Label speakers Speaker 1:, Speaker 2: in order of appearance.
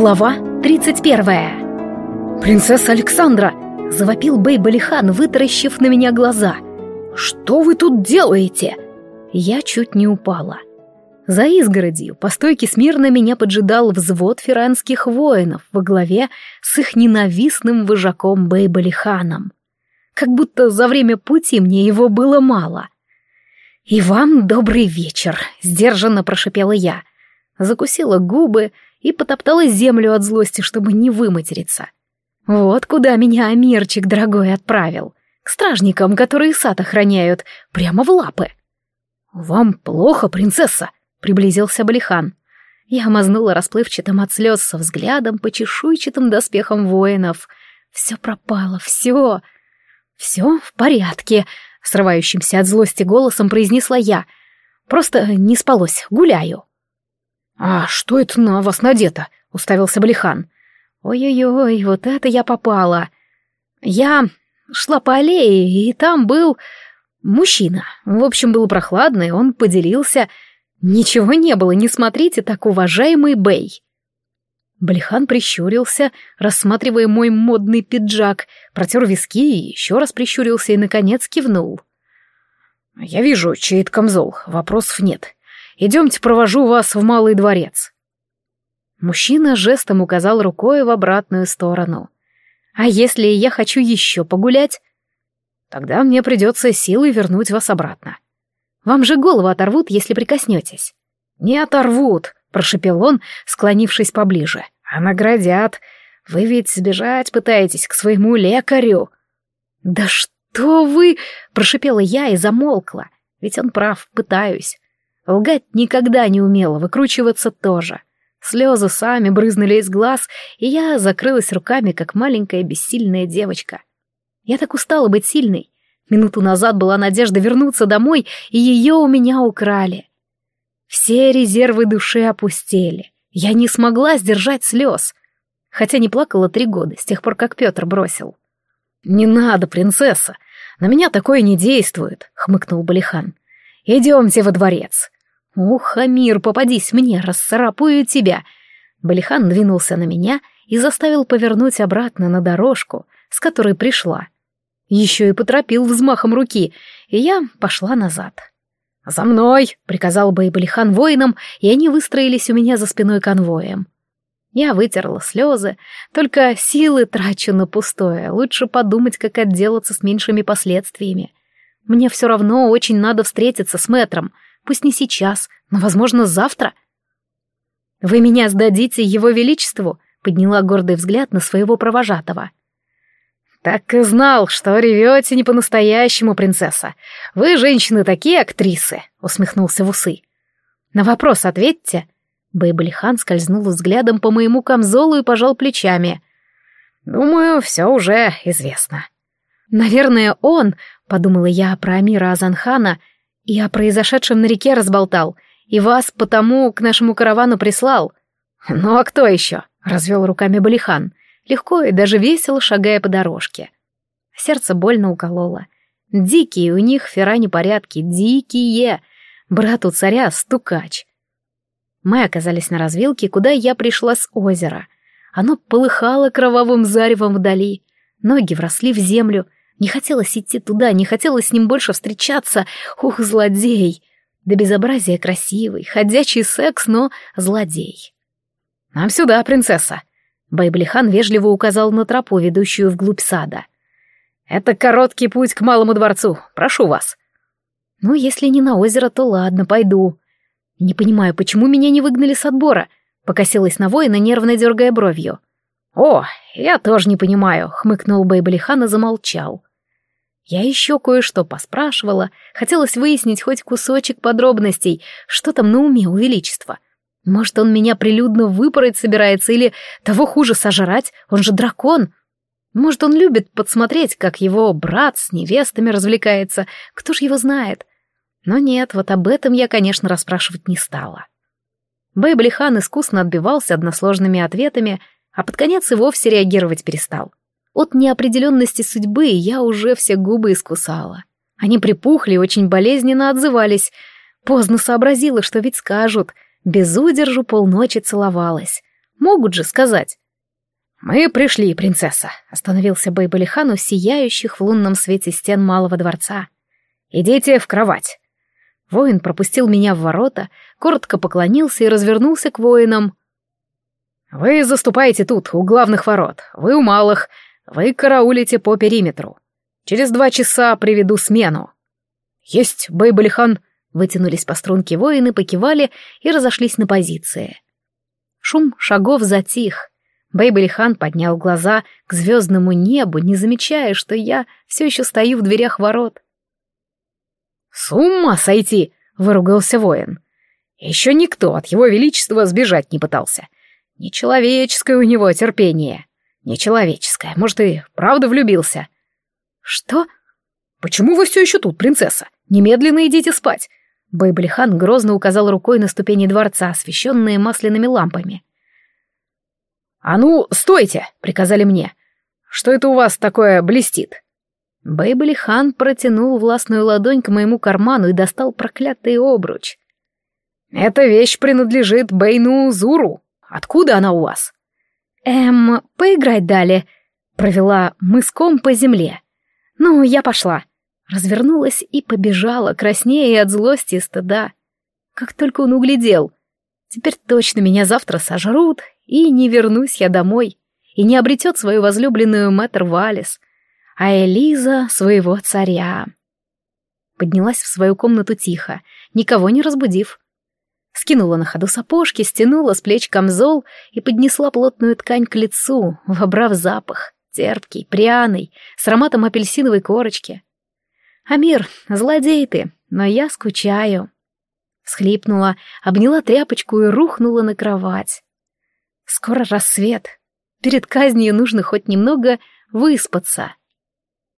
Speaker 1: Глава 31 «Принцесса Александра!» — завопил Бей Балихан, вытаращив на меня глаза. «Что вы тут делаете?» Я чуть не упала. За изгородью по стойке смирно меня поджидал взвод фиранских воинов во главе с их ненавистным вожаком Бей Балиханом. Как будто за время пути мне его было мало. «И вам добрый вечер», — сдержанно прошипела я. Закусила губы и потоптала землю от злости, чтобы не выматериться. Вот куда меня Амирчик дорогой отправил. К стражникам, которые сад охраняют, прямо в лапы. «Вам плохо, принцесса?» — приблизился Балихан. Я мазнула расплывчатым от слез со взглядом по чешуйчатым доспехам воинов. Все пропало, все. Все в порядке, срывающимся от злости голосом произнесла я. Просто не спалось, гуляю. «А что это на вас надето?» — уставился Блихан. «Ой-ой-ой, вот это я попала. Я шла по аллее, и там был мужчина. В общем, было прохладно, и он поделился. Ничего не было, не смотрите, так уважаемый Бэй». Блихан прищурился, рассматривая мой модный пиджак, протер виски и еще раз прищурился и, наконец, кивнул. «Я вижу, чей-то камзол, вопросов нет. Идемте, провожу вас в Малый дворец». Мужчина жестом указал рукой в обратную сторону. «А если я хочу еще погулять?» «Тогда мне придется силой вернуть вас обратно. Вам же голову оторвут, если прикоснетесь». «Не оторвут», — прошепел он, склонившись поближе. «А наградят. Вы ведь сбежать пытаетесь к своему лекарю». «Да что вы!» — прошипела я и замолкла. Ведь он прав, пытаюсь. Лгать никогда не умела, выкручиваться тоже. Слезы сами брызнули из глаз, и я закрылась руками, как маленькая бессильная девочка. Я так устала быть сильной. Минуту назад была надежда вернуться домой, и ее у меня украли. Все резервы души опустели. Я не смогла сдержать слез. Хотя не плакала три года, с тех пор, как Петр бросил. «Не надо, принцесса, на меня такое не действует», — хмыкнул Балихан. Идемте во дворец. Ух, Амир, попадись мне, расцарапаю тебя. Балихан двинулся на меня и заставил повернуть обратно на дорожку, с которой пришла. Еще и поторопил взмахом руки, и я пошла назад. «За мной!» — приказал Бейбалихан воинам, и они выстроились у меня за спиной конвоем. Я вытерла слезы, только силы трачу на пустое, лучше подумать, как отделаться с меньшими последствиями. Мне все равно очень надо встретиться с мэтром. Пусть не сейчас, но, возможно, завтра. «Вы меня сдадите его величеству?» — подняла гордый взгляд на своего провожатого. «Так и знал, что ревете не по-настоящему, принцесса. Вы, женщины, такие актрисы!» — усмехнулся в усы. «На вопрос ответьте». Бейблихан скользнул взглядом по моему камзолу и пожал плечами. «Думаю, все уже известно». «Наверное, он Подумала я про Амира Азанхана и о произошедшем на реке разболтал, и вас потому к нашему каравану прислал. Ну а кто еще? Развел руками Балихан, легко и даже весело шагая по дорожке. Сердце больно укололо. Дикие у них фера непорядки, дикие. Брат у царя стукач. Мы оказались на развилке, куда я пришла с озера. Оно полыхало кровавым заревом вдали. Ноги вросли в землю — не хотелось идти туда, не хотелось с ним больше встречаться. Ух, злодей! До безобразия красивый, ходячий секс, но злодей. «Нам сюда, принцесса!» Байблихан вежливо указал на тропу, ведущую вглубь сада. «Это короткий путь к малому дворцу. Прошу вас». «Ну, если не на озеро, то ладно, пойду». «Не понимаю, почему меня не выгнали с отбора?» Покосилась на воина, нервно дергая бровью. «О, я тоже не понимаю», — хмыкнул Байблихан и замолчал. Я еще кое-что поспрашивала, хотелось выяснить хоть кусочек подробностей, что там на уме у Величества. Может, он меня прилюдно выпороть собирается или, того хуже, сожрать, он же дракон. Может, он любит подсмотреть, как его брат с невестами развлекается, кто ж его знает. Но нет, вот об этом я, конечно, расспрашивать не стала. Бэйблихан искусно отбивался односложными ответами, а под конец и вовсе реагировать перестал. От неопределенности судьбы я уже все губы искусала. Они припухли и очень болезненно отзывались. Поздно сообразила, что ведь скажут. Без удержу полночи целовалась. Могут же сказать. «Мы пришли, принцесса», — остановился Бейбалихан у сияющих в лунном свете стен малого дворца. «Идите в кровать». Воин пропустил меня в ворота, коротко поклонился и развернулся к воинам. «Вы заступаете тут, у главных ворот, вы у малых, вы караулите по периметру. Через два часа приведу смену». «Есть, Бейбалихан!» — вытянулись по струнке воины, покивали и разошлись на позиции. Шум шагов затих. Бейбалихан поднял глаза к звездному небу, не замечая, что я все еще стою в дверях ворот. «С ума сойти!» — выругался воин. «Еще никто от его величества сбежать не пытался. Нечеловеческое у него терпение. Нечеловеческое. Может, и правда влюбился?» «Что? Почему вы все еще тут, принцесса? Немедленно идите спать!» Бейблихан грозно указал рукой на ступени дворца, освещенные масляными лампами. «А ну, стойте!» — приказали мне. «Что это у вас такое блестит?» Бейбли Хан протянул властную ладонь к моему карману и достал проклятый обруч. «Эта вещь принадлежит Бейну Зуру. Откуда она у вас?» «Эм, поиграть дали», — провела мыском по земле. «Ну, я пошла». Развернулась и побежала, краснея от злости и стыда. Как только он углядел. Теперь точно меня завтра сожрут, и не вернусь я домой, и не обретет свою возлюбленную мэтр Валис — а Элиза — своего царя. Поднялась в свою комнату тихо, никого не разбудив. Скинула на ходу сапожки, стянула с плеч камзол и поднесла плотную ткань к лицу, вобрав запах, терпкий, пряный, с ароматом апельсиновой корочки. «Амир, злодей ты, но я скучаю». Схлипнула, обняла тряпочку и рухнула на кровать. Скоро рассвет. Перед казнью нужно хоть немного выспаться.